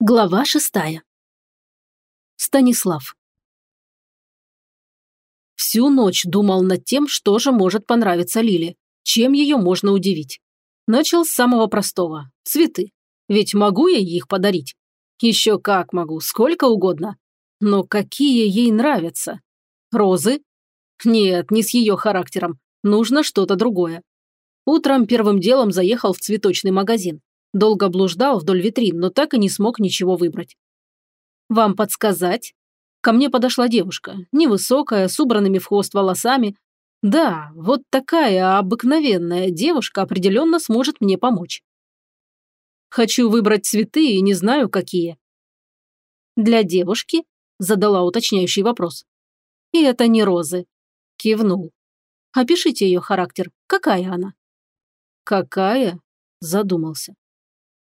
Глава шестая. Станислав. Всю ночь думал над тем, что же может понравиться Лиле, чем ее можно удивить. Начал с самого простого – цветы. Ведь могу я их подарить? Еще как могу, сколько угодно. Но какие ей нравятся? Розы? Нет, не с ее характером. Нужно что-то другое. Утром первым делом заехал в цветочный магазин. Долго блуждал вдоль витрин, но так и не смог ничего выбрать. «Вам подсказать?» Ко мне подошла девушка, невысокая, с убранными в хвост волосами. Да, вот такая обыкновенная девушка определенно сможет мне помочь. Хочу выбрать цветы и не знаю, какие. Для девушки? Задала уточняющий вопрос. И это не розы. Кивнул. Опишите ее характер. Какая она? Какая? Задумался.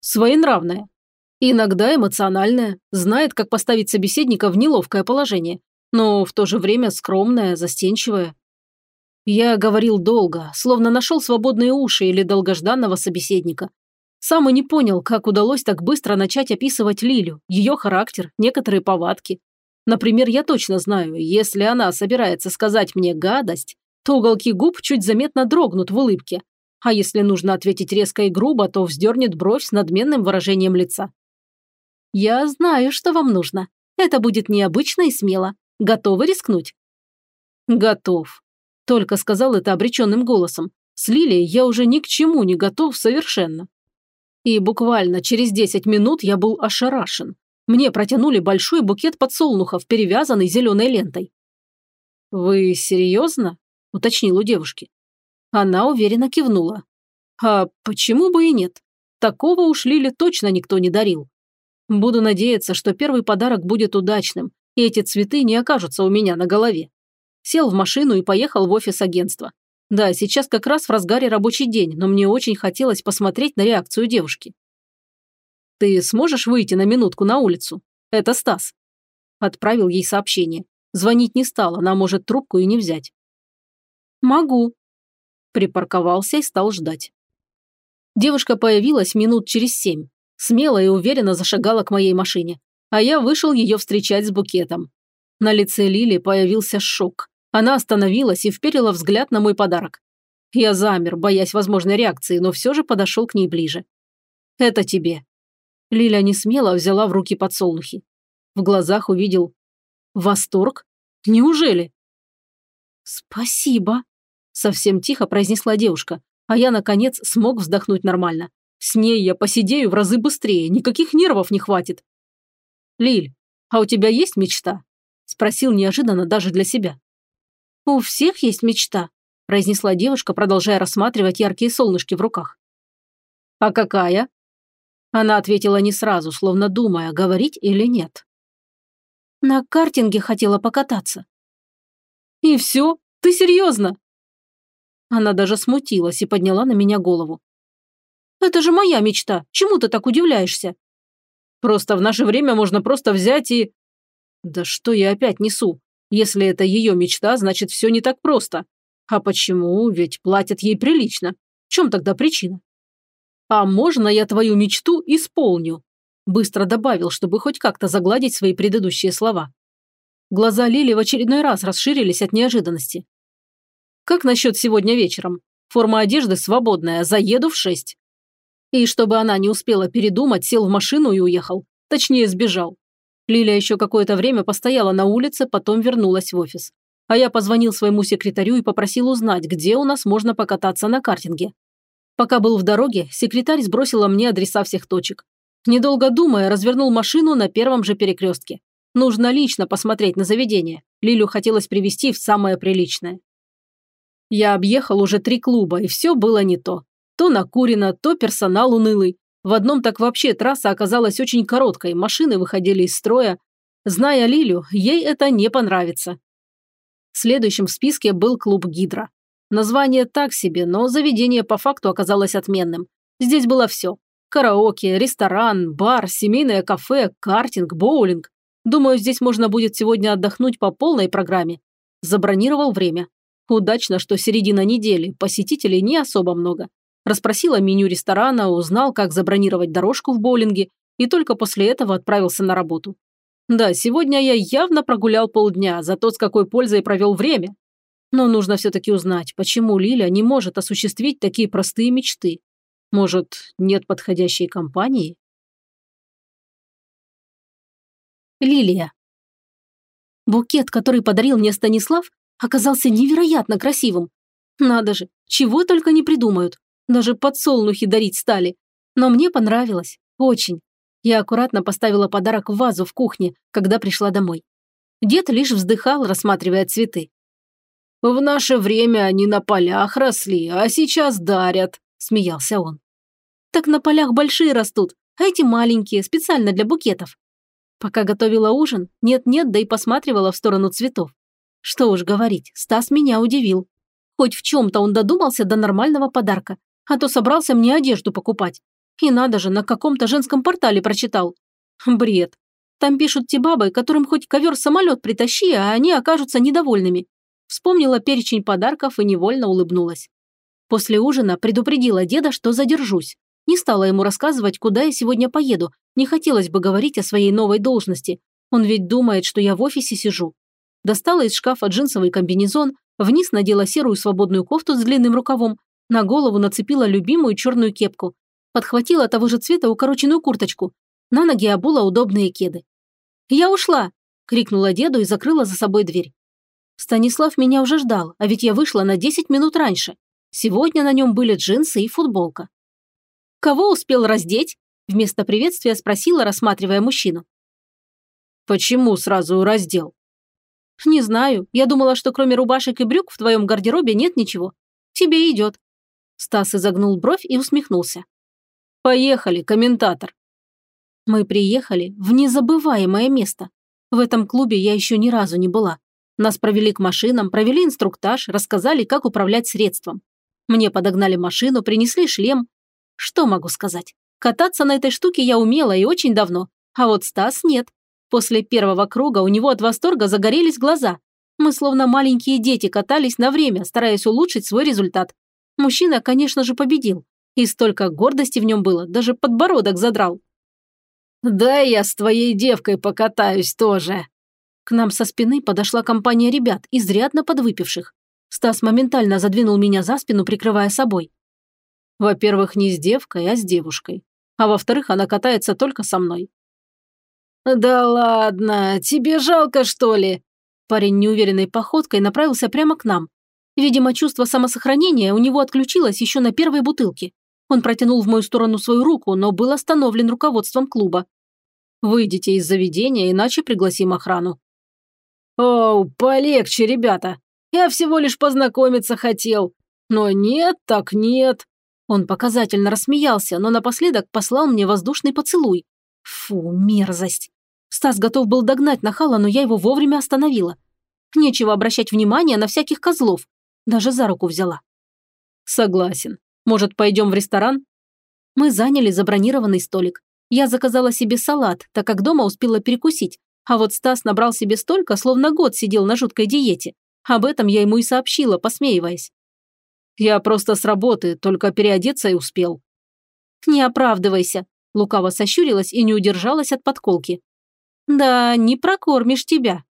Своенравная. Иногда эмоциональная, знает, как поставить собеседника в неловкое положение, но в то же время скромная, застенчивая. Я говорил долго, словно нашел свободные уши или долгожданного собеседника. Сам и не понял, как удалось так быстро начать описывать Лилю, ее характер, некоторые повадки. Например, я точно знаю, если она собирается сказать мне гадость, то уголки губ чуть заметно дрогнут в улыбке, а если нужно ответить резко и грубо, то вздернет бровь с надменным выражением лица. «Я знаю, что вам нужно. Это будет необычно и смело. Готовы рискнуть?» «Готов», – только сказал это обреченным голосом. С Лилией я уже ни к чему не готов совершенно. И буквально через 10 минут я был ошарашен. Мне протянули большой букет подсолнухов, перевязанный зеленой лентой. «Вы серьезно?» – уточнил у девушки. Она уверенно кивнула. А почему бы и нет? Такого уж Лиле точно никто не дарил. Буду надеяться, что первый подарок будет удачным, и эти цветы не окажутся у меня на голове. Сел в машину и поехал в офис агентства. Да, сейчас как раз в разгаре рабочий день, но мне очень хотелось посмотреть на реакцию девушки. «Ты сможешь выйти на минутку на улицу? Это Стас». Отправил ей сообщение. Звонить не стал, она может трубку и не взять. «Могу», припарковался и стал ждать. Девушка появилась минут через семь. Смело и уверенно зашагала к моей машине, а я вышел ее встречать с букетом. На лице Лили появился шок. Она остановилась и вперила взгляд на мой подарок. Я замер, боясь возможной реакции, но все же подошел к ней ближе. «Это тебе». Лиля не смело взяла в руки подсолнухи. В глазах увидел восторг. Неужели? «Спасибо», Совсем тихо произнесла девушка, а я, наконец, смог вздохнуть нормально. С ней я посидею в разы быстрее, никаких нервов не хватит. «Лиль, а у тебя есть мечта?» Спросил неожиданно даже для себя. «У всех есть мечта», произнесла девушка, продолжая рассматривать яркие солнышки в руках. «А какая?» Она ответила не сразу, словно думая, говорить или нет. «На картинге хотела покататься». «И все? Ты серьезно?» Она даже смутилась и подняла на меня голову. «Это же моя мечта. Чему ты так удивляешься?» «Просто в наше время можно просто взять и...» «Да что я опять несу? Если это ее мечта, значит, все не так просто. А почему? Ведь платят ей прилично. В чем тогда причина?» «А можно я твою мечту исполню?» Быстро добавил, чтобы хоть как-то загладить свои предыдущие слова. Глаза Лили в очередной раз расширились от неожиданности. Как насчет сегодня вечером? Форма одежды свободная, заеду в шесть». И чтобы она не успела передумать, сел в машину и уехал. Точнее, сбежал. Лиля еще какое-то время постояла на улице, потом вернулась в офис. А я позвонил своему секретарю и попросил узнать, где у нас можно покататься на картинге. Пока был в дороге, секретарь сбросила мне адреса всех точек. Недолго думая, развернул машину на первом же перекрестке. Нужно лично посмотреть на заведение. Лилю хотелось привести в самое приличное. Я объехал уже три клуба, и все было не то. То накурено, то персонал унылый. В одном так вообще трасса оказалась очень короткой, машины выходили из строя. Зная Лилю, ей это не понравится. Следующим в списке был клуб «Гидра». Название так себе, но заведение по факту оказалось отменным. Здесь было все. Караоке, ресторан, бар, семейное кафе, картинг, боулинг. Думаю, здесь можно будет сегодня отдохнуть по полной программе. Забронировал время. Удачно, что середина недели, посетителей не особо много. Расспросила меню ресторана, узнал, как забронировать дорожку в боулинге и только после этого отправился на работу. Да, сегодня я явно прогулял полдня, зато с какой пользой провел время. Но нужно все-таки узнать, почему Лиля не может осуществить такие простые мечты. Может, нет подходящей компании? Лилия. Букет, который подарил мне Станислав, оказался невероятно красивым. Надо же, чего только не придумают. Даже подсолнухи дарить стали. Но мне понравилось. Очень. Я аккуратно поставила подарок в вазу в кухне, когда пришла домой. Дед лишь вздыхал, рассматривая цветы. «В наше время они на полях росли, а сейчас дарят», – смеялся он. «Так на полях большие растут, а эти маленькие, специально для букетов». Пока готовила ужин, нет-нет, да и посматривала в сторону цветов. Что уж говорить, Стас меня удивил. Хоть в чем-то он додумался до нормального подарка, а то собрался мне одежду покупать. И надо же, на каком-то женском портале прочитал. Бред. Там пишут те бабы, которым хоть ковер-самолет притащи, а они окажутся недовольными. Вспомнила перечень подарков и невольно улыбнулась. После ужина предупредила деда, что задержусь. Не стала ему рассказывать, куда я сегодня поеду. Не хотелось бы говорить о своей новой должности. Он ведь думает, что я в офисе сижу. Достала из шкафа джинсовый комбинезон, вниз надела серую свободную кофту с длинным рукавом, на голову нацепила любимую черную кепку. Подхватила того же цвета укороченную курточку. На ноги обула удобные кеды. «Я ушла!» – крикнула деду и закрыла за собой дверь. Станислав меня уже ждал, а ведь я вышла на 10 минут раньше. Сегодня на нем были джинсы и футболка. «Кого успел раздеть?» – вместо приветствия спросила, рассматривая мужчину. «Почему сразу раздел?» «Не знаю. Я думала, что кроме рубашек и брюк в твоем гардеробе нет ничего. Тебе идет». Стас изогнул бровь и усмехнулся. «Поехали, комментатор». Мы приехали в незабываемое место. В этом клубе я еще ни разу не была. Нас провели к машинам, провели инструктаж, рассказали, как управлять средством. Мне подогнали машину, принесли шлем. Что могу сказать? Кататься на этой штуке я умела и очень давно, а вот Стас нет. После первого круга у него от восторга загорелись глаза. Мы словно маленькие дети катались на время, стараясь улучшить свой результат. Мужчина, конечно же, победил. И столько гордости в нем было, даже подбородок задрал. «Да я с твоей девкой покатаюсь тоже», к нам со спины подошла компания ребят, изрядно подвыпивших. Стас моментально задвинул меня за спину, прикрывая собой. Во-первых, не с девкой, а с девушкой. А во-вторых, она катается только со мной. «Да ладно, тебе жалко, что ли?» Парень неуверенной походкой направился прямо к нам. Видимо, чувство самосохранения у него отключилось еще на первой бутылке. Он протянул в мою сторону свою руку, но был остановлен руководством клуба. «Выйдите из заведения, иначе пригласим охрану», «Оу, полегче, ребята. Я всего лишь познакомиться хотел. Но нет, так нет». Он показательно рассмеялся, но напоследок послал мне воздушный поцелуй. Фу, мерзость. Стас готов был догнать нахала, но я его вовремя остановила. Нечего обращать внимание на всяких козлов. Даже за руку взяла. Согласен. Может, пойдем в ресторан? Мы заняли забронированный столик. Я заказала себе салат, так как дома успела перекусить, а вот Стас набрал себе столько, словно год сидел на жуткой диете. Об этом я ему и сообщила, посмеиваясь. «Я просто с работы, только переодеться и успел». «Не оправдывайся», – лукаво сощурилась и не удержалась от подколки. «Да, не прокормишь тебя».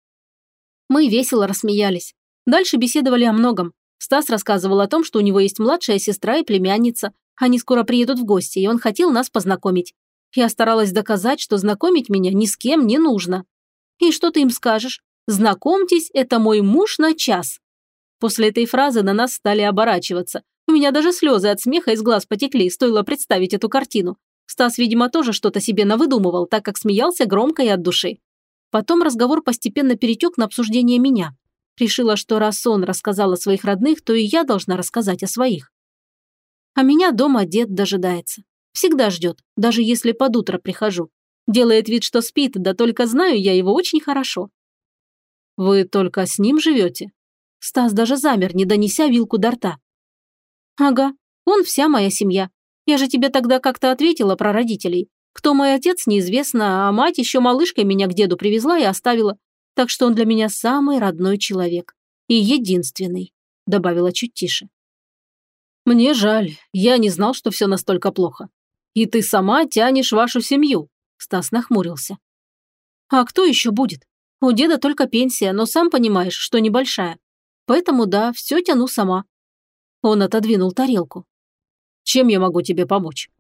Мы весело рассмеялись. Дальше беседовали о многом. Стас рассказывал о том, что у него есть младшая сестра и племянница. Они скоро приедут в гости, и он хотел нас познакомить. Я старалась доказать, что знакомить меня ни с кем не нужно. И что ты им скажешь? Знакомьтесь, это мой муж на час. После этой фразы на нас стали оборачиваться. У меня даже слезы от смеха из глаз потекли, стоило представить эту картину. Стас, видимо, тоже что-то себе навыдумывал, так как смеялся громко и от души. Потом разговор постепенно перетек на обсуждение меня. Решила, что раз он рассказал о своих родных, то и я должна рассказать о своих. А меня дома дед дожидается. Всегда ждет, даже если под утро прихожу. Делает вид, что спит, да только знаю я его очень хорошо. Вы только с ним живете? Стас даже замер, не донеся вилку до рта. Ага, он вся моя семья. Я же тебе тогда как-то ответила про родителей. Кто мой отец, неизвестно, а мать еще малышкой меня к деду привезла и оставила. Так что он для меня самый родной человек. И единственный», – добавила чуть тише. «Мне жаль, я не знал, что все настолько плохо. И ты сама тянешь вашу семью. Стас нахмурился. А кто еще будет? У деда только пенсия, но сам понимаешь, что небольшая. Поэтому да, все тяну сама. Он отодвинул тарелку. Чем я могу тебе помочь?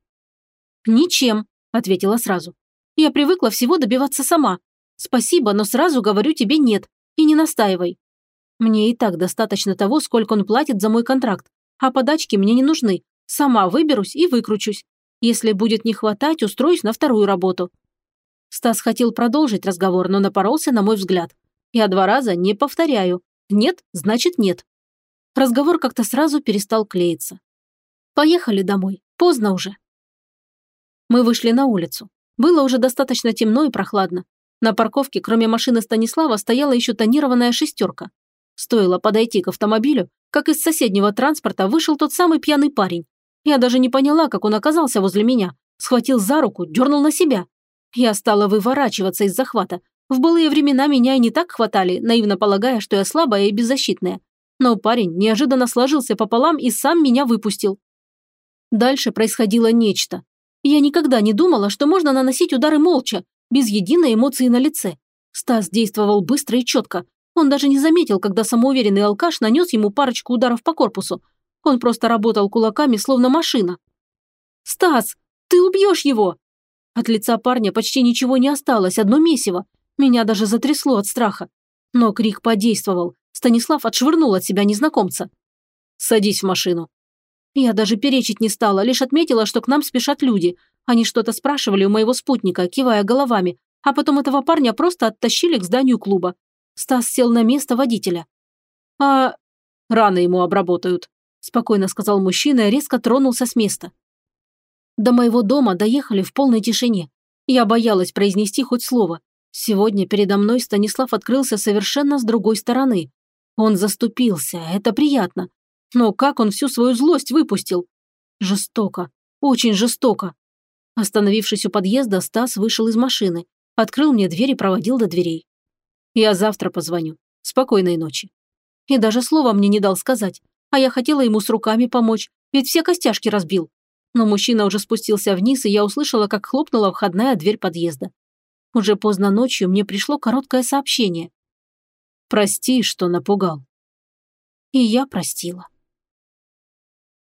Ничем, ответила сразу. Я привыкла всего добиваться сама. Спасибо, но сразу говорю тебе нет. И не настаивай. Мне и так достаточно того, сколько он платит за мой контракт. А подачки мне не нужны. Сама выберусь и выкручусь. Если будет не хватать, устроюсь на вторую работу. Стас хотел продолжить разговор, но напоролся на мой взгляд. Я два раза не повторяю. Нет, значит нет. Разговор как-то сразу перестал клеиться. Поехали домой. Поздно уже. Мы вышли на улицу. Было уже достаточно темно и прохладно. На парковке, кроме машины Станислава, стояла еще тонированная шестерка. Стоило подойти к автомобилю, как из соседнего транспорта вышел тот самый пьяный парень. Я даже не поняла, как он оказался возле меня. Схватил за руку, дернул на себя. Я стала выворачиваться из захвата. В былые времена меня и не так хватали, наивно полагая, что я слабая и беззащитная. Но парень неожиданно сложился пополам и сам меня выпустил. Дальше происходило нечто. Я никогда не думала, что можно наносить удары молча, без единой эмоции на лице. Стас действовал быстро и четко, он даже не заметил, когда самоуверенный алкаш нанес ему парочку ударов по корпусу. Он просто работал кулаками, словно машина. «Стас, ты убьешь его!» От лица парня почти ничего не осталось, одно месиво. Меня даже затрясло от страха. Но крик подействовал. Станислав отшвырнул от себя незнакомца. «Садись в машину». Я даже перечить не стала, лишь отметила, что к нам спешат люди. Они что-то спрашивали у моего спутника, кивая головами, а потом этого парня просто оттащили к зданию клуба. Стас сел на место водителя. «А рано ему обработают», – спокойно сказал мужчина и резко тронулся с места. До моего дома доехали в полной тишине. Я боялась произнести хоть слово. Сегодня передо мной Станислав открылся совершенно с другой стороны. Он заступился, это приятно. Но как он всю свою злость выпустил? Жестоко, очень жестоко. Остановившись у подъезда, Стас вышел из машины, открыл мне дверь и проводил до дверей. Я завтра позвоню. Спокойной ночи. И даже слова мне не дал сказать. А я хотела ему с руками помочь, ведь все костяшки разбил. Но мужчина уже спустился вниз, и я услышала, как хлопнула входная дверь подъезда. Уже поздно ночью мне пришло короткое сообщение. «Прости, что напугал». И я простила.